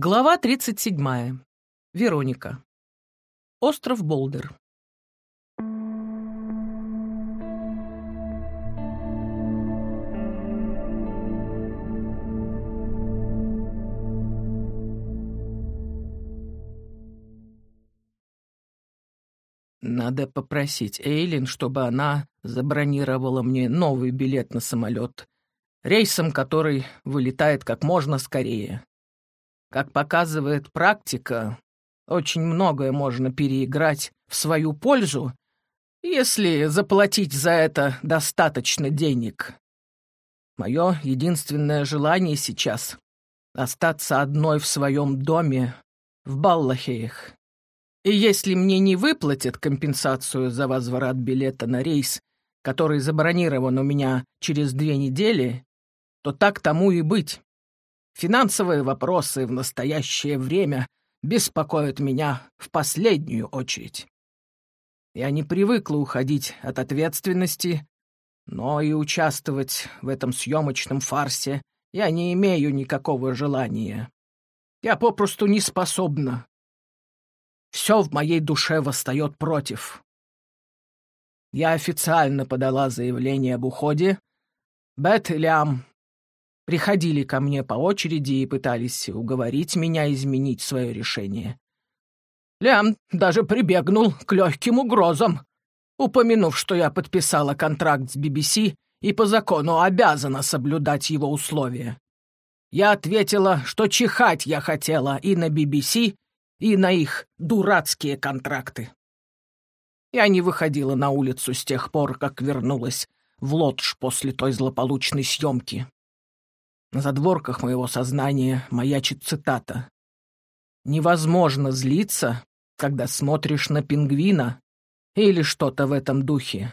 Глава 37. Вероника. Остров Болдер. Надо попросить Эйлин, чтобы она забронировала мне новый билет на самолет, рейсом который вылетает как можно скорее. Как показывает практика, очень многое можно переиграть в свою пользу, если заплатить за это достаточно денег. Мое единственное желание сейчас — остаться одной в своем доме в Баллахеях. И если мне не выплатят компенсацию за возврат билета на рейс, который забронирован у меня через две недели, то так тому и быть. Финансовые вопросы в настоящее время беспокоят меня в последнюю очередь. Я не привыкла уходить от ответственности, но и участвовать в этом съемочном фарсе я не имею никакого желания. Я попросту не способна. Все в моей душе восстает против. Я официально подала заявление об уходе. Бет Лям приходили ко мне по очереди и пытались уговорить меня изменить свое решение. Лям даже прибегнул к легким угрозам, упомянув, что я подписала контракт с BBC и по закону обязана соблюдать его условия. Я ответила, что чихать я хотела и на BBC, и на их дурацкие контракты. Я не выходила на улицу с тех пор, как вернулась в Лодж после той злополучной съемки. На задворках моего сознания маячит цитата. «Невозможно злиться, когда смотришь на пингвина или что-то в этом духе.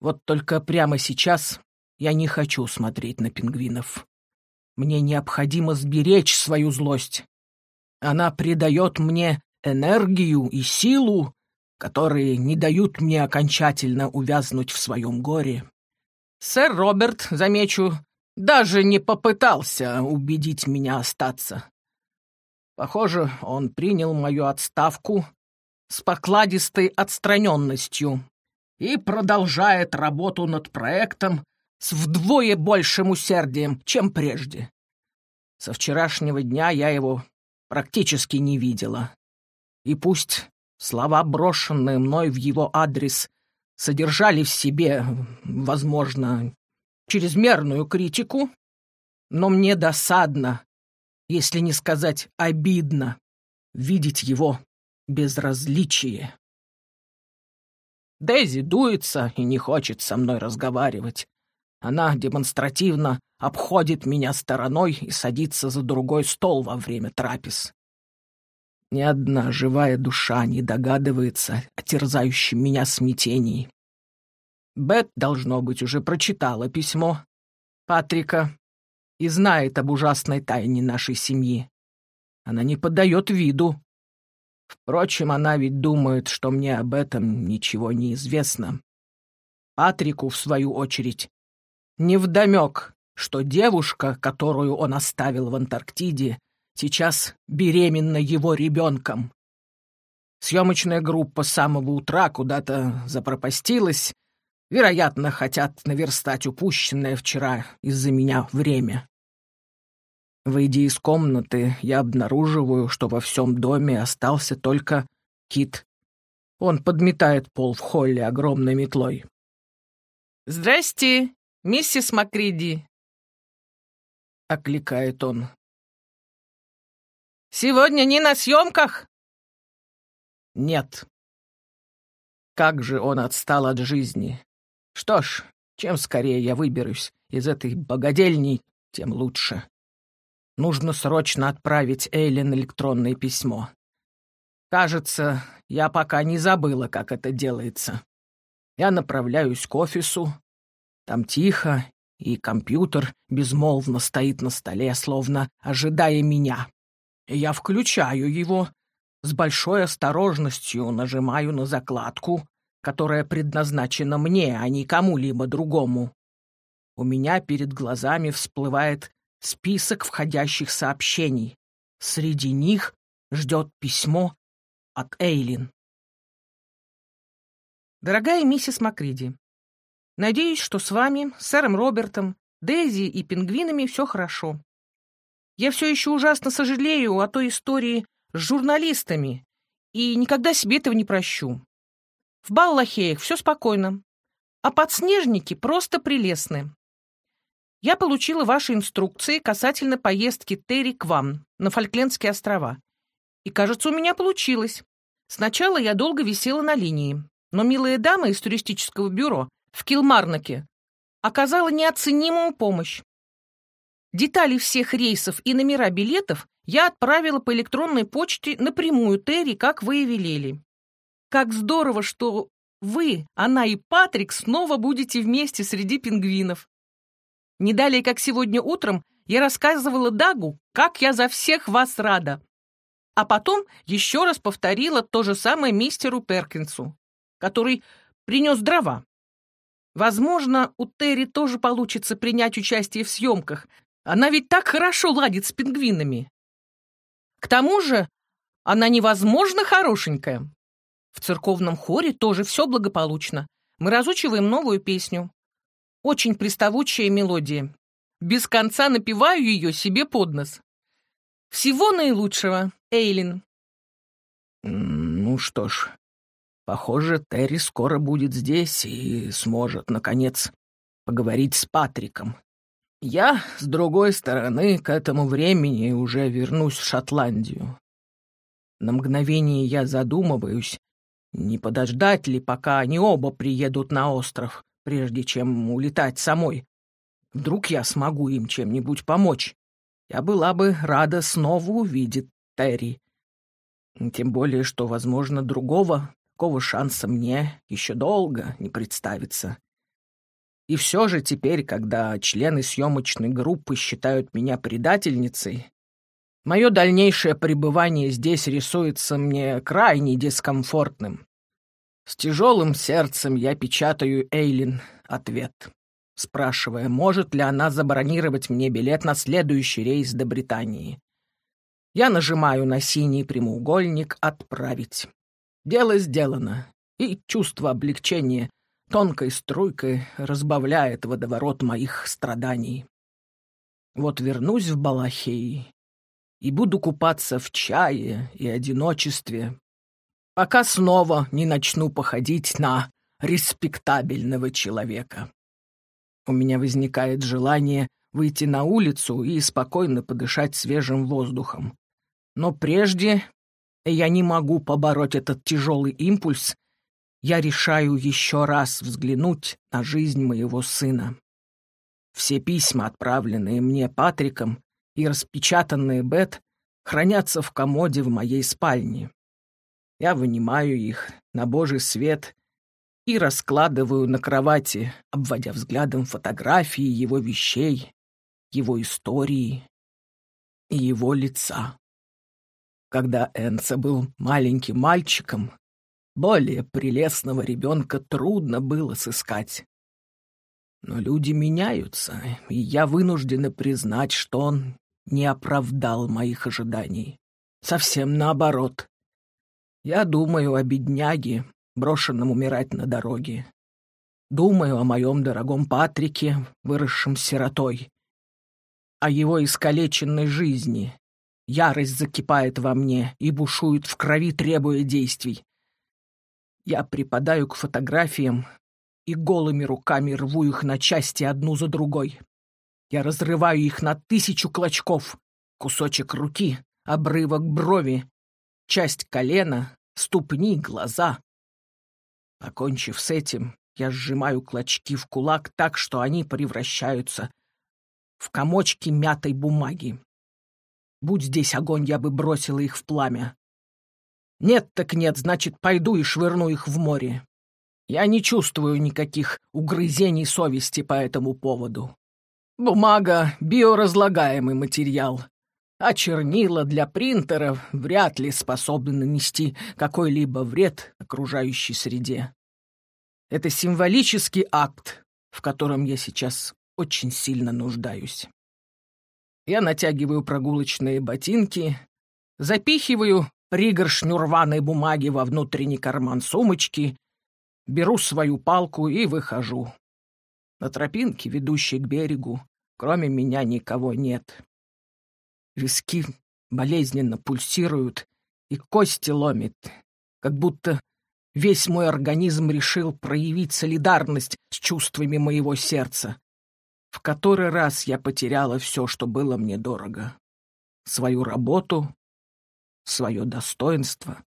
Вот только прямо сейчас я не хочу смотреть на пингвинов. Мне необходимо сберечь свою злость. Она придает мне энергию и силу, которые не дают мне окончательно увязнуть в своем горе. Сэр Роберт, замечу, даже не попытался убедить меня остаться. Похоже, он принял мою отставку с покладистой отстраненностью и продолжает работу над проектом с вдвое большим усердием, чем прежде. Со вчерашнего дня я его практически не видела. И пусть слова, брошенные мной в его адрес, содержали в себе, возможно, чрезмерную критику, но мне досадно, если не сказать обидно, видеть его безразличие. Дейзи дуется и не хочет со мной разговаривать. Она демонстративно обходит меня стороной и садится за другой стол во время трапез. Ни одна живая душа не догадывается о терзающем меня смятении. Бет, должно быть, уже прочитала письмо Патрика и знает об ужасной тайне нашей семьи. Она не подает виду. Впрочем, она ведь думает, что мне об этом ничего не известно. Патрику, в свою очередь, невдомек, что девушка, которую он оставил в Антарктиде, сейчас беременна его ребенком. Съемочная группа с самого утра куда-то запропастилась, Вероятно, хотят наверстать упущенное вчера из-за меня время. Выйдя из комнаты, я обнаруживаю, что во всем доме остался только Кит. Он подметает пол в холле огромной метлой. «Здрасте, миссис Макриди!» — окликает он. «Сегодня не на съемках?» «Нет». Как же он отстал от жизни. Что ж, чем скорее я выберусь из этой богадельни, тем лучше. Нужно срочно отправить Эйлин электронное письмо. Кажется, я пока не забыла, как это делается. Я направляюсь к офису. Там тихо, и компьютер безмолвно стоит на столе, словно ожидая меня. Я включаю его, с большой осторожностью нажимаю на закладку, которая предназначена мне, а не кому-либо другому. У меня перед глазами всплывает список входящих сообщений. Среди них ждет письмо от Эйлин. Дорогая миссис Макриди, надеюсь, что с вами, сэром Робертом, Дейзи и пингвинами все хорошо. Я все еще ужасно сожалею о той истории с журналистами и никогда себе этого не прощу. В Баллахеях все спокойно, а подснежники просто прелестны. Я получила ваши инструкции касательно поездки Терри к вам на Фольклендские острова. И, кажется, у меня получилось. Сначала я долго висела на линии, но милая дама из туристического бюро в Килмарнаке оказала неоценимую помощь. Детали всех рейсов и номера билетов я отправила по электронной почте напрямую Терри, как вы и велели. Как здорово, что вы, она и Патрик снова будете вместе среди пингвинов. Не далее, как сегодня утром, я рассказывала Дагу, как я за всех вас рада. А потом еще раз повторила то же самое мистеру Перкинсу, который принес дрова. Возможно, у Терри тоже получится принять участие в съемках. Она ведь так хорошо ладит с пингвинами. К тому же она невозможно хорошенькая. В церковном хоре тоже все благополучно. Мы разучиваем новую песню. Очень приставучая мелодия. Без конца напеваю ее себе под нос. Всего наилучшего, Эйлин. Ну что ж, похоже, Терри скоро будет здесь и сможет, наконец, поговорить с Патриком. Я, с другой стороны, к этому времени уже вернусь в Шотландию. На мгновение я задумываюсь, не подождать ли, пока они оба приедут на остров, прежде чем улетать самой? Вдруг я смогу им чем-нибудь помочь? Я была бы рада снова увидеть Терри. Тем более, что, возможно, другого такого шанса мне еще долго не представится. И все же теперь, когда члены съемочной группы считают меня предательницей, Мое дальнейшее пребывание здесь рисуется мне крайне дискомфортным. С тяжелым сердцем я печатаю Эйлин ответ, спрашивая, может ли она забронировать мне билет на следующий рейс до Британии. Я нажимаю на синий прямоугольник «Отправить». Дело сделано, и чувство облегчения тонкой струйкой разбавляет водоворот моих страданий. Вот вернусь в Балахей и буду купаться в чае и одиночестве, пока снова не начну походить на респектабельного человека. У меня возникает желание выйти на улицу и спокойно подышать свежим воздухом. Но прежде я не могу побороть этот тяжелый импульс, я решаю еще раз взглянуть на жизнь моего сына. Все письма, отправленные мне Патриком, и распечатанные Бет хранятся в комоде в моей спальне. Я вынимаю их на божий свет и раскладываю на кровати, обводя взглядом фотографии его вещей, его истории и его лица. Когда Энса был маленьким мальчиком, более прелестного ребенка трудно было сыскать. Но люди меняются, и я вынуждена признать, что он не оправдал моих ожиданий. Совсем наоборот. Я думаю о бедняге, брошенном умирать на дороге. Думаю о моем дорогом Патрике, выросшем сиротой. О его искалеченной жизни. Ярость закипает во мне и бушует в крови, требуя действий. Я припадаю к фотографиям и голыми руками рву их на части одну за другой. Я разрываю их на тысячу клочков. Кусочек руки, обрывок брови, часть колена, ступни, глаза. Покончив с этим, я сжимаю клочки в кулак так, что они превращаются в комочки мятой бумаги. Будь здесь огонь, я бы бросила их в пламя. Нет так нет, значит, пойду и швырну их в море. Я не чувствую никаких угрызений совести по этому поводу. Бумага — биоразлагаемый материал, а чернила для принтеров вряд ли способны нанести какой-либо вред окружающей среде. Это символический акт, в котором я сейчас очень сильно нуждаюсь. Я натягиваю прогулочные ботинки, запихиваю пригоршню рваной бумаги во внутренний карман сумочки, беру свою палку и выхожу. На тропинке, ведущей к берегу, кроме меня никого нет. Виски болезненно пульсируют, и кости ломит, как будто весь мой организм решил проявить солидарность с чувствами моего сердца. В который раз я потеряла все, что было мне дорого. Свою работу, свое достоинство,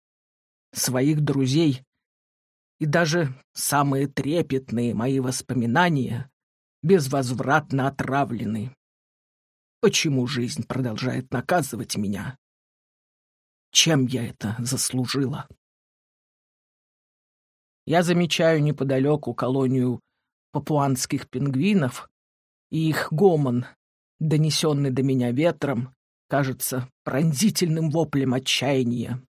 своих друзей и даже самые трепетные мои воспоминания безвозвратно отравлены. Почему жизнь продолжает наказывать меня? Чем я это заслужила? Я замечаю неподалеку колонию папуанских пингвинов, и их гомон, донесенный до меня ветром, кажется пронзительным воплем отчаяния.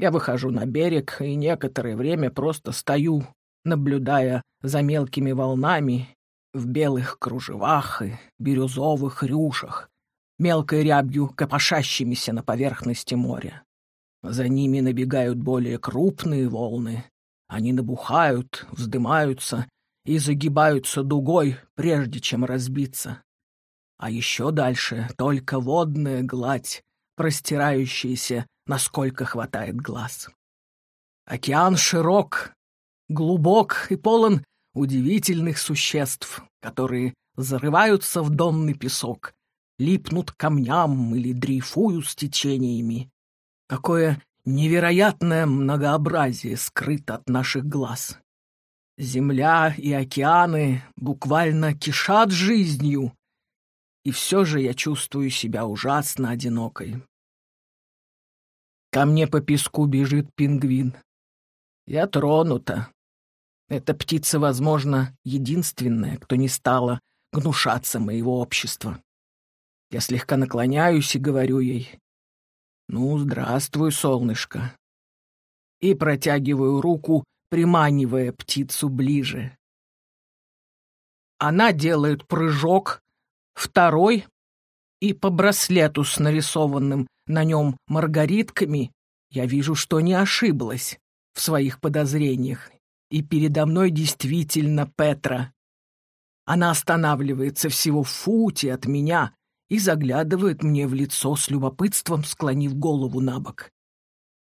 Я выхожу на берег и некоторое время просто стою, наблюдая за мелкими волнами в белых кружевах и бирюзовых рюшах, мелкой рябью копошащимися на поверхности моря. За ними набегают более крупные волны. Они набухают, вздымаются и загибаются дугой, прежде чем разбиться. А еще дальше только водная гладь, простирающаяся, насколько хватает глаз. Океан широк, глубок и полон удивительных существ, которые зарываются в донный песок, липнут к камням или дрейфуют с течениями. Какое невероятное многообразие скрыто от наших глаз. Земля и океаны буквально кишат жизнью, и все же я чувствую себя ужасно одинокой. Ко мне по песку бежит пингвин. Я тронута. Эта птица, возможно, единственная, кто не стала гнушаться моего общества. Я слегка наклоняюсь и говорю ей «Ну, здравствуй, солнышко!» и протягиваю руку, приманивая птицу ближе. Она делает прыжок, второй, и по браслету с нарисованным на нем маргаритками я вижу, что не ошиблась в своих подозрениях, и передо мной действительно Петра. Она останавливается всего в футе от меня, и заглядывает мне в лицо с любопытством, склонив голову на бок.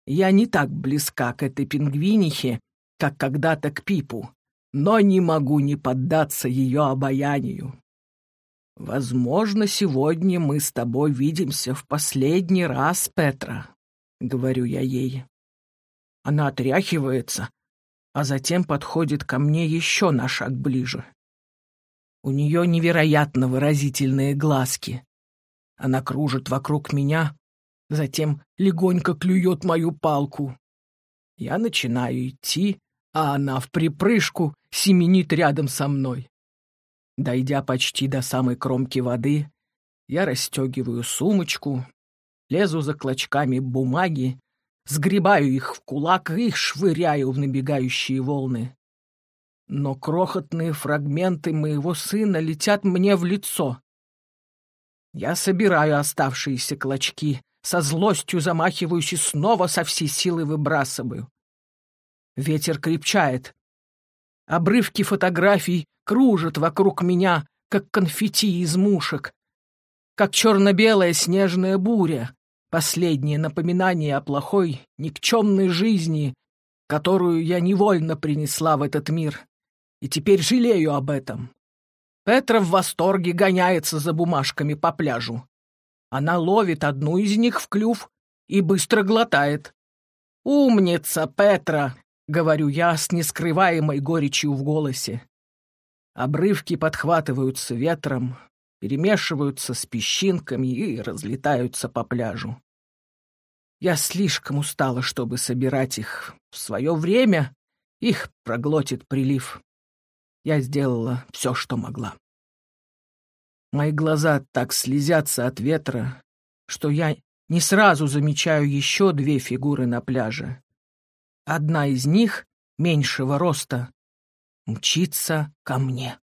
Я не так близка к этой пингвинихе, как когда-то к Пипу, но не могу не поддаться ее обаянию. «Возможно, сегодня мы с тобой видимся в последний раз, Петра», — говорю я ей. Она отряхивается, а затем подходит ко мне еще на шаг ближе. У нее невероятно выразительные глазки, она кружит вокруг меня, затем легонько клюет мою палку. Я начинаю идти, а она в припрыжку семенит рядом со мной. Дойдя почти до самой кромки воды, я расстегиваю сумочку, лезу за клочками бумаги, сгребаю их в кулак и швыряю в набегающие волны. Но крохотные фрагменты моего сына летят мне в лицо. Я собираю оставшиеся клочки, со злостью замахиваюсь и снова со всей силы выбрасываю. Ветер крепчает. Обрывки фотографий кружат вокруг меня, как конфетти из мушек, как черно-белая снежная буря, последнее напоминание о плохой, никчемной жизни, которую я невольно принесла в этот мир, и теперь жалею об этом. Петра в восторге гоняется за бумажками по пляжу. Она ловит одну из них в клюв и быстро глотает. «Умница, Петра!» — говорю я с нескрываемой горечью в голосе. Обрывки подхватываются ветром, перемешиваются с песчинками и разлетаются по пляжу. Я слишком устала, чтобы собирать их. В свое время их проглотит прилив. Я сделала все, что могла. Мои глаза так слезятся от ветра, что я не сразу замечаю еще две фигуры на пляже. Одна из них, меньшего роста, мчится ко мне.